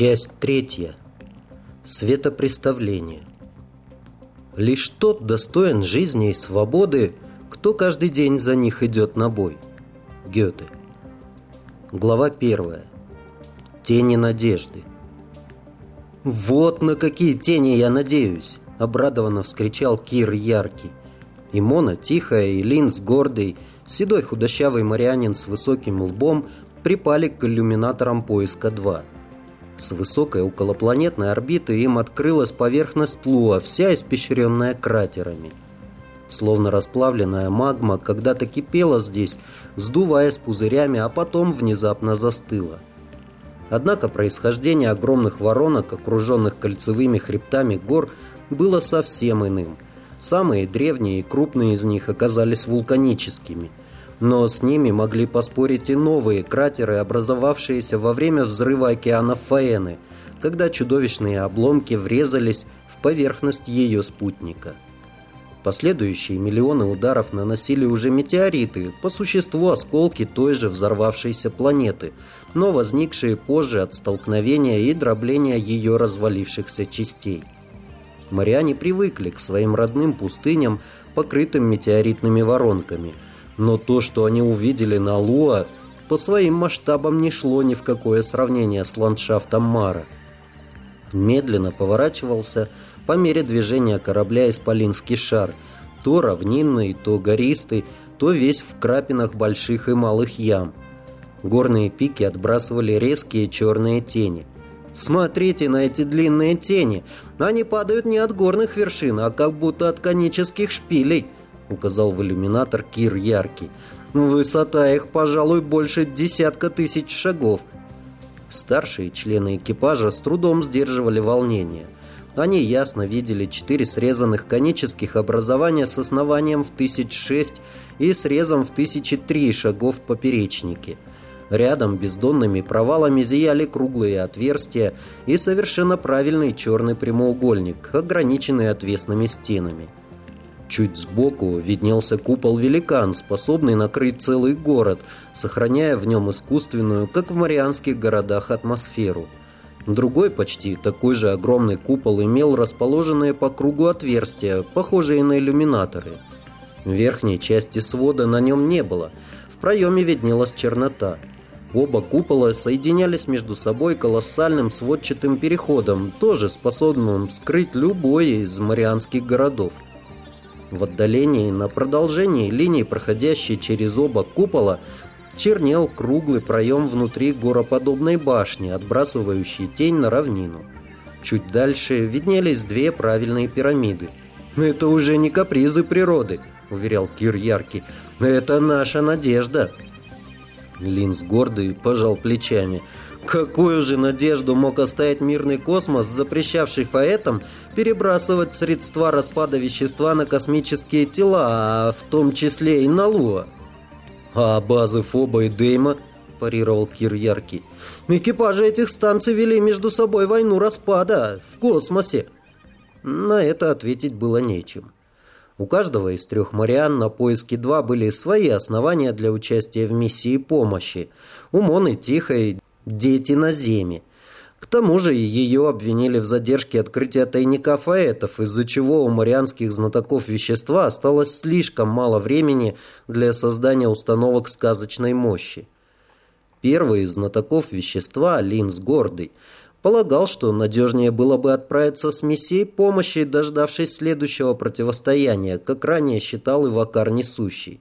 Часть третья. Светопреставление. Лишь тот достоин жизни и свободы, кто каждый день за них идет на бой. Гёте. Глава первая. Тени надежды. «Вот на какие тени я надеюсь!» — обрадованно вскричал Кир Яркий. И Мона, тихая, и Линз, гордый, седой худощавый морянин с высоким лбом припали к иллюминаторам поиска 2. С высокой околопланетной орбиты им открылась поверхность Луа, вся испещренная кратерами. Словно расплавленная магма когда-то кипела здесь, вздуваясь пузырями, а потом внезапно застыла. Однако происхождение огромных воронок, окруженных кольцевыми хребтами гор, было совсем иным. Самые древние и крупные из них оказались вулканическими – но с ними могли поспорить и новые кратеры, образовавшиеся во время взрыва океана Фаэны, когда чудовищные обломки врезались в поверхность ее спутника. Последующие миллионы ударов наносили уже метеориты, по существу осколки той же взорвавшейся планеты, но возникшие позже от столкновения и дробления ее развалившихся частей. Мариане привыкли к своим родным пустыням, покрытым метеоритными воронками – но то, что они увидели на Луа, по своим масштабам не шло ни в какое сравнение с ландшафтом Мара. Медленно поворачивался по мере движения корабля исполинский шар, то равнинный, то гористый, то весь в крапинах больших и малых ям. Горные пики отбрасывали резкие черные тени. Смотрите на эти длинные тени. Они падают не от горных вершин, а как будто от конических шпилей – указал в иллюминатор Кир Яркий. «Высота их, пожалуй, больше десятка тысяч шагов». Старшие члены экипажа с трудом сдерживали волнение. Они ясно видели четыре срезанных конических образования с основанием в тысяч шесть и срезом в тысячи три шагов в поперечнике. Рядом бездонными провалами зияли круглые отверстия и совершенно правильный черный прямоугольник, ограниченный отвесными стенами. Чуть сбоку виднелся купол-великан, способный накрыть целый город, сохраняя в нем искусственную, как в марианских городах, атмосферу. Другой почти такой же огромный купол имел расположенные по кругу отверстия, похожие на иллюминаторы. Верхней части свода на нем не было. В проеме виднелась чернота. Оба купола соединялись между собой колоссальным сводчатым переходом, тоже способным скрыть любой из марианских городов. В отдалении, на продолжении линии, проходящей через оба купола, чернел круглый проем внутри гороподобной башни, отбрасывающий тень на равнину. Чуть дальше виднелись две правильные пирамиды. «Это уже не капризы природы», — уверял Кир Яркий. «Это наша надежда». Линз гордый пожал плечами — Какую же надежду мог оставить мирный космос, запрещавший фаэтам перебрасывать средства распада вещества на космические тела, а в том числе и на Луа? А базы Фоба и Дейма, парировал Кир Яркий, экипажи этих станций вели между собой войну распада в космосе. На это ответить было нечем. У каждого из трех Мариан на поиске 2 были свои основания для участия в миссии помощи. У Моны Тихой дети на Земе. К тому же ее обвинили в задержке открытия тайника фаэтов, из-за чего у марианских знатоков вещества осталось слишком мало времени для создания установок сказочной мощи. Первый из знатоков вещества, Линз Гордый, полагал, что надежнее было бы отправиться с миссией помощи, дождавшись следующего противостояния, как ранее считал Ивакар Несущий.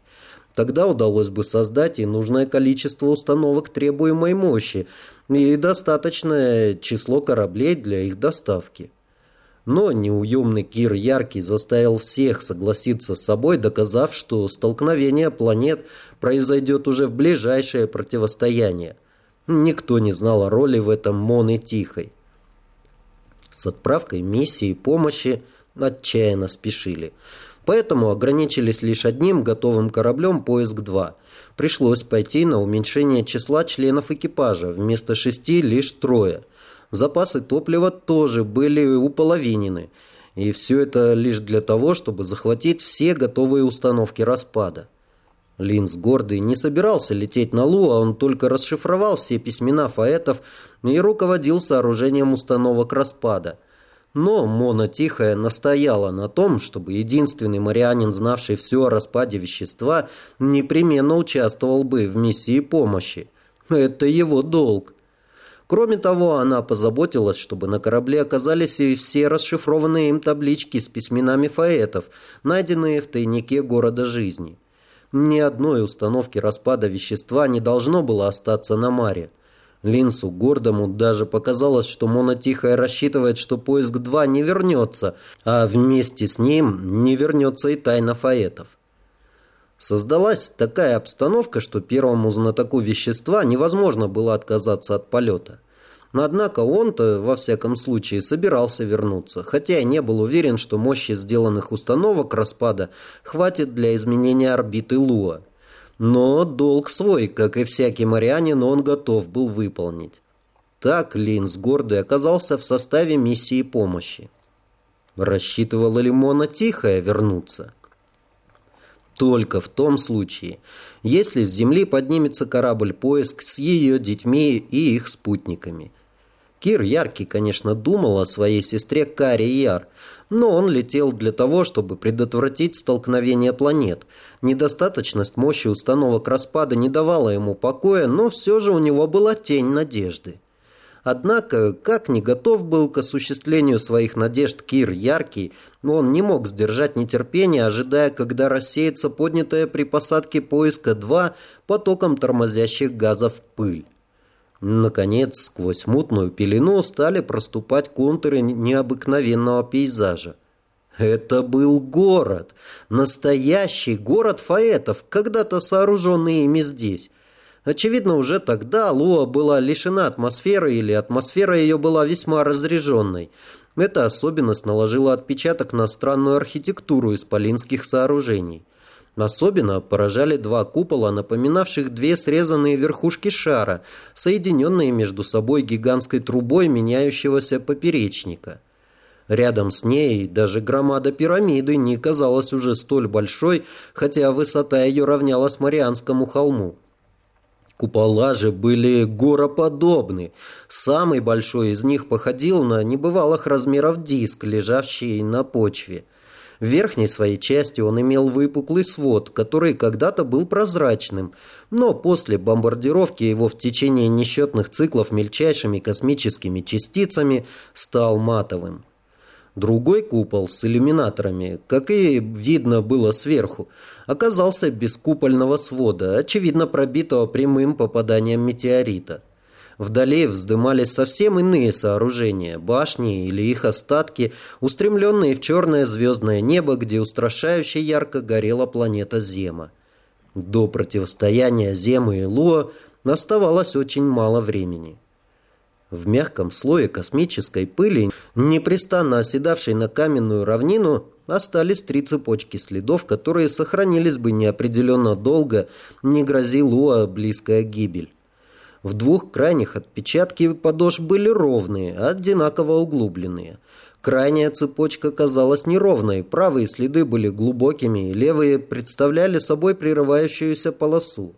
Тогда удалось бы создать и нужное количество установок требуемой мощи, и достаточное число кораблей для их доставки. Но неуемный Кир Яркий заставил всех согласиться с собой, доказав, что столкновение планет произойдет уже в ближайшее противостояние. Никто не знал о роли в этом Моны Тихой. С отправкой миссии помощи отчаянно спешили – Поэтому ограничились лишь одним готовым кораблем «Поиск-2». Пришлось пойти на уменьшение числа членов экипажа, вместо шести лишь трое. Запасы топлива тоже были уполовинены. И все это лишь для того, чтобы захватить все готовые установки распада. Линз гордый не собирался лететь на Лу, а он только расшифровал все письмена фаэтов и руководил сооружением установок распада. Но Мона Тихая настояла на том, чтобы единственный марианин, знавший все о распаде вещества, непременно участвовал бы в миссии помощи. Это его долг. Кроме того, она позаботилась, чтобы на корабле оказались и все расшифрованные им таблички с письменами фаэтов, найденные в тайнике города жизни. Ни одной установки распада вещества не должно было остаться на Маре. Линсу гордому даже показалось, что Мона Тихая рассчитывает, что поиск 2 не вернется, а вместе с ним не вернется и тайна фаэтов. Создалась такая обстановка, что первому знатоку вещества невозможно было отказаться от полета. Однако он-то, во всяком случае, собирался вернуться, хотя и не был уверен, что мощи сделанных установок распада хватит для изменения орбиты Луа. Но долг свой, как и всякий марианин, он готов был выполнить. Так Линз гордый оказался в составе миссии помощи. Рассчитывала ли Мона Тихая вернуться? только в том случае, если с Земли поднимется корабль-поиск с ее детьми и их спутниками. Кир Яркий, конечно, думал о своей сестре Кари Яр, но он летел для того, чтобы предотвратить столкновение планет. Недостаточность мощи установок распада не давала ему покоя, но все же у него была тень надежды. Однако, как не готов был к осуществлению своих надежд Кир Яркий, он не мог сдержать нетерпения, ожидая, когда рассеется поднятая при посадке поиска 2 потоком тормозящих газов пыль. Наконец, сквозь мутную пелену стали проступать контуры необыкновенного пейзажа. Это был город, настоящий город фаэтов, когда-то сооруженный ими здесь. Очевидно, уже тогда Луа была лишена атмосферы или атмосфера ее была весьма разряженной. Эта особенность наложила отпечаток на странную архитектуру исполинских сооружений. Особенно поражали два купола, напоминавших две срезанные верхушки шара, соединенные между собой гигантской трубой меняющегося поперечника. Рядом с ней даже громада пирамиды не казалась уже столь большой, хотя высота ее равнялась Марианскому холму. Купола же были гороподобны. Самый большой из них походил на небывалых размеров диск, лежащий на почве. В верхней своей части он имел выпуклый свод, который когда-то был прозрачным, но после бомбардировки его в течение несчетных циклов мельчайшими космическими частицами стал матовым. Другой купол с иллюминаторами, как и видно было сверху, оказался без купольного свода, очевидно пробитого прямым попаданием метеорита. Вдали вздымались совсем иные сооружения, башни или их остатки, устремленные в черное звездное небо, где устрашающе ярко горела планета Зема. До противостояния Земы и Луа оставалось очень мало времени. В мягком слое космической пыли, непрестанно оседавшей на каменную равнину, остались три цепочки следов, которые сохранились бы неопределенно долго, не грози Луа близкая гибель. В двух крайних отпечатки подошв были ровные, одинаково углубленные. Крайняя цепочка казалась неровной, правые следы были глубокими, левые представляли собой прерывающуюся полосу.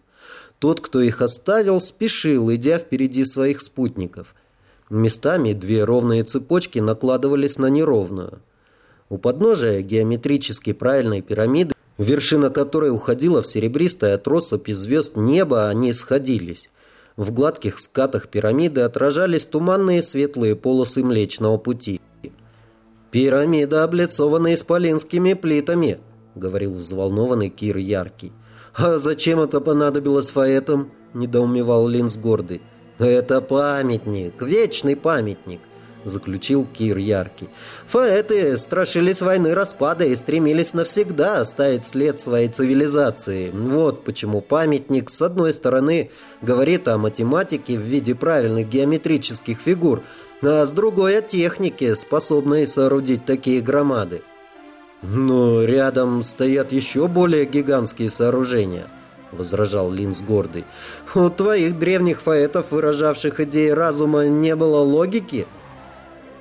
Тот, кто их оставил, спешил, идя впереди своих спутников – Местами две ровные цепочки накладывались на неровную. У подножия геометрически правильной пирамиды, вершина которой уходила в серебристое от россыпи звезд неба, они сходились. В гладких скатах пирамиды отражались туманные светлые полосы Млечного Пути. «Пирамида облицована исполинскими плитами», — говорил взволнованный Кир Яркий. «А зачем это понадобилось фаэтам?» — недоумевал Линз гордый. «Это памятник, вечный памятник», — заключил Кир Яркий. «Фаэты страшились войны распада и стремились навсегда оставить след своей цивилизации. Вот почему памятник, с одной стороны, говорит о математике в виде правильных геометрических фигур, а с другой о технике, способной соорудить такие громады. Но рядом стоят еще более гигантские сооружения —— возражал Линз гордый. «У твоих древних фаэтов, выражавших идеи разума, не было логики?»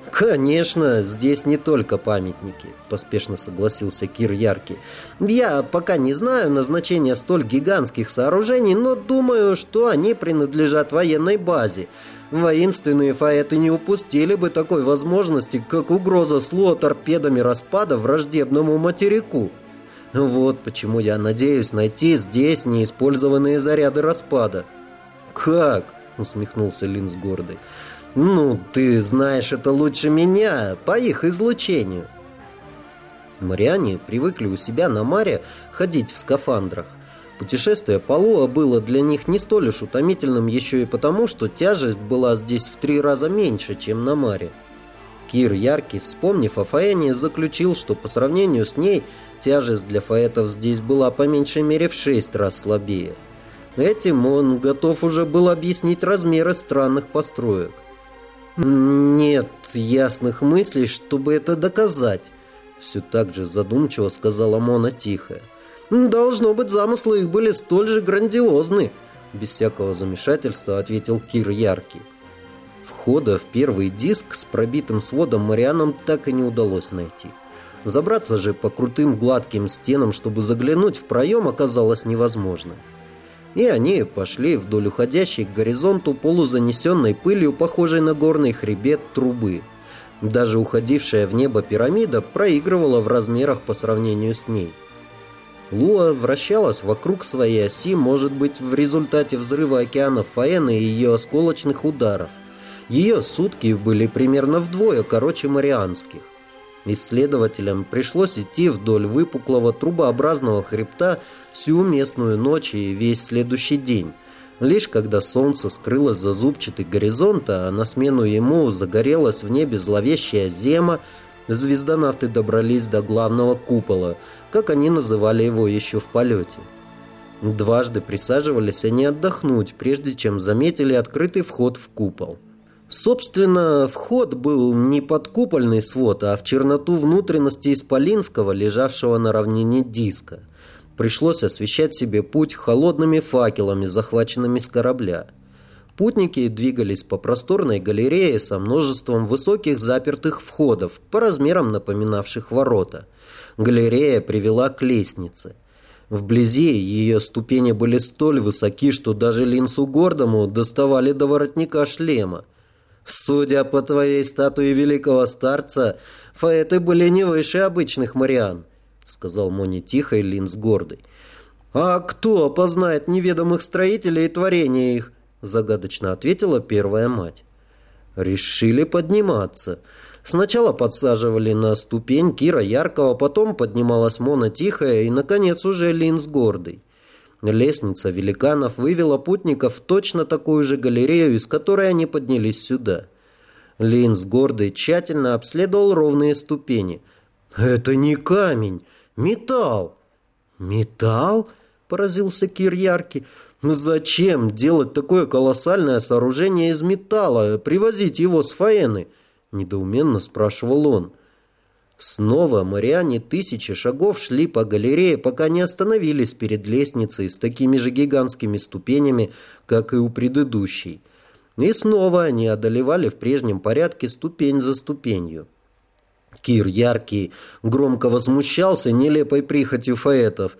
«Конечно, здесь не только памятники», – поспешно согласился Кир Яркий. «Я пока не знаю назначения столь гигантских сооружений, но думаю, что они принадлежат военной базе. Воинственные фаэты не упустили бы такой возможности, как угроза слуа торпедами распада враждебному материку. Вот почему я надеюсь найти здесь неиспользованные заряды распада». «Как?» – усмехнулся Линз гордый. «Ну, ты знаешь это лучше меня, по их излучению». Мариане привыкли у себя на Маре ходить в скафандрах. Путешествие по Луа было для них не столь уж утомительным еще и потому, что тяжесть была здесь в три раза меньше, чем на Маре. Кир Яркий, вспомнив о Фаэне, заключил, что по сравнению с ней тяжесть для фаэтов здесь была по меньшей мере в шесть раз слабее. Этим он готов уже был объяснить размеры странных построек. «Нет ясных мыслей, чтобы это доказать», — все так же задумчиво сказала Мона тихо. «Должно быть, замыслы их были столь же грандиозны», — без всякого замешательства ответил Кир Яркий. Входа в первый диск с пробитым сводом Марианам так и не удалось найти. Забраться же по крутым гладким стенам, чтобы заглянуть в проем, оказалось невозможно и они пошли вдоль уходящей к горизонту полузанесенной пылью, похожей на горный хребет трубы. Даже уходившая в небо пирамида проигрывала в размерах по сравнению с ней. Луа вращалась вокруг своей оси, может быть, в результате взрыва океана Фаэна и ее осколочных ударов. Ее сутки были примерно вдвое короче марианских. Исследователям пришлось идти вдоль выпуклого трубообразного хребта, всю местную ночь и весь следующий день. Лишь когда солнце скрылось за зубчатый горизонт, а на смену ему загорелась в небе зловещая зема, звездонавты добрались до главного купола, как они называли его еще в полете. Дважды присаживались они отдохнуть, прежде чем заметили открытый вход в купол. Собственно, вход был не под купольный свод, а в черноту внутренности Исполинского, лежавшего на равнине диска пришлось освещать себе путь холодными факелами, захваченными с корабля. Путники двигались по просторной галерее со множеством высоких запертых входов, по размерам напоминавших ворота. Галерея привела к лестнице. Вблизи ее ступени были столь высоки, что даже Линсу Гордому доставали до воротника шлема. Судя по твоей статуе великого старца, фаэты были не выше обычных мариан. — сказал Мони тихо и Линз гордый. «А кто опознает неведомых строителей и творения их?» — загадочно ответила первая мать. Решили подниматься. Сначала подсаживали на ступень Кира Яркого, потом поднималась Мона Тихая и, наконец, уже Линз Гордый. Лестница великанов вывела путников в точно такую же галерею, из которой они поднялись сюда. Линз Гордый тщательно обследовал ровные ступени. «Это не камень, металл!» «Металл?» – поразился Кир Яркий. «Ну зачем делать такое колоссальное сооружение из металла, привозить его с Фаэны?» – недоуменно спрашивал он. Снова Мариане тысячи шагов шли по галерее, пока не остановились перед лестницей с такими же гигантскими ступенями, как и у предыдущей. И снова они одолевали в прежнем порядке ступень за ступенью. Кир Яркий громко возмущался нелепой прихотью фаэтов.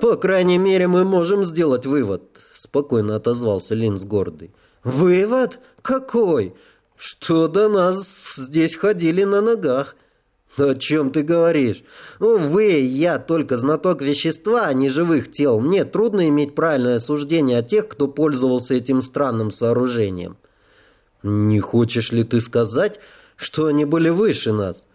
«По крайней мере, мы можем сделать вывод», — спокойно отозвался Линз гордый. «Вывод? Какой? Что до нас здесь ходили на ногах?» «О чем ты говоришь? Увы, я только знаток вещества, а не живых тел. Мне трудно иметь правильное суждение о тех, кто пользовался этим странным сооружением». «Не хочешь ли ты сказать, что они были выше нас?»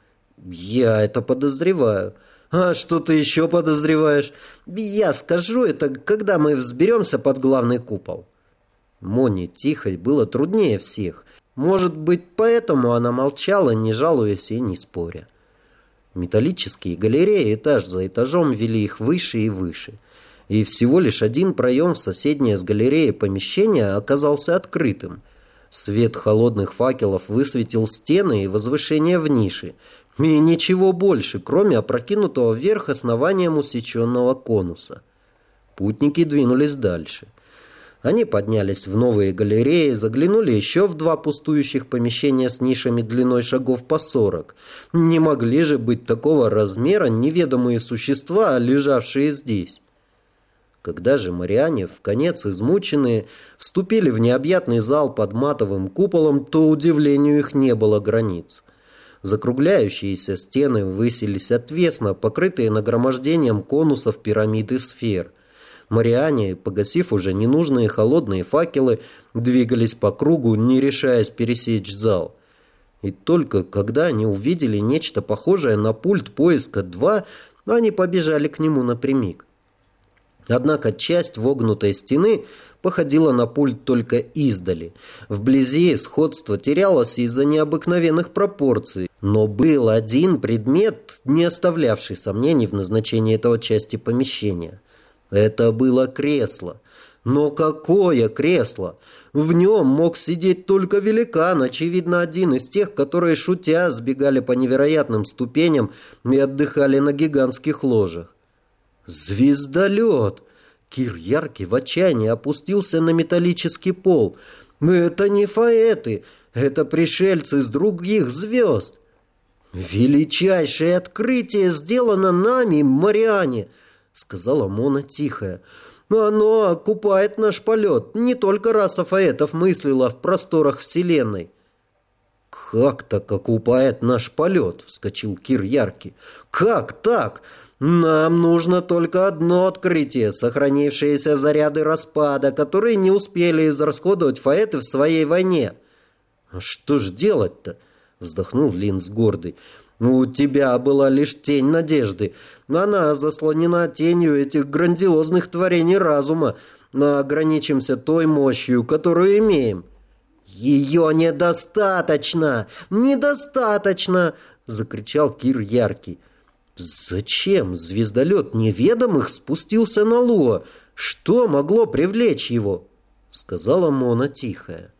«Я это подозреваю». «А что ты еще подозреваешь?» «Я скажу это, когда мы взберемся под главный купол». Моне тихо было труднее всех. Может быть, поэтому она молчала, не жалуясь и не споря. Металлические галереи этаж за этажом вели их выше и выше. И всего лишь один проем в соседнее с галереей помещение оказался открытым. Свет холодных факелов высветил стены и возвышения в нише, и ничего больше, кроме опрокинутого вверх основанием усеченного конуса. Путники двинулись дальше. Они поднялись в новые галереи, заглянули еще в два пустующих помещения с нишами длиной шагов по сорок. Не могли же быть такого размера неведомые существа, лежавшие здесь. Когда же Мариане, в конец измученные, вступили в необъятный зал под матовым куполом, то удивлению их не было границ. Закругляющиеся стены высились отвесно, покрытые нагромождением конусов пирамиды сфер – Мариане, погасив уже ненужные холодные факелы, двигались по кругу, не решаясь пересечь зал. И только когда они увидели нечто похожее на пульт поиска 2, они побежали к нему напрямик. Однако часть вогнутой стены походила на пульт только издали. Вблизи сходство терялось из-за необыкновенных пропорций, но был один предмет, не оставлявший сомнений в назначении этого части помещения. Это было кресло. Но какое кресло? В нем мог сидеть только великан, очевидно, один из тех, которые, шутя, сбегали по невероятным ступеням и отдыхали на гигантских ложах. «Звездолет!» Кир яркий в отчаянии опустился на металлический пол. «Это не фаэты, это пришельцы с других звезд!» «Величайшее открытие сделано нами, Мариане!» сказала Мона тихая. «Оно окупает наш полет. Не только раса фаэтов мыслила в просторах Вселенной». «Как так окупает наш полет?» — вскочил Кир Яркий. «Как так? Нам нужно только одно открытие, сохранившиеся заряды распада, которые не успели израсходовать фаэты в своей войне». «Что ж делать-то?» — вздохнул Линз гордый. У тебя была лишь тень надежды. Она заслонена тенью этих грандиозных творений разума. Мы ограничимся той мощью, которую имеем». «Ее недостаточно! Недостаточно!» — закричал Кир Яркий. «Зачем звездолет неведомых спустился на Луа? Что могло привлечь его?» — сказала Мона тихая.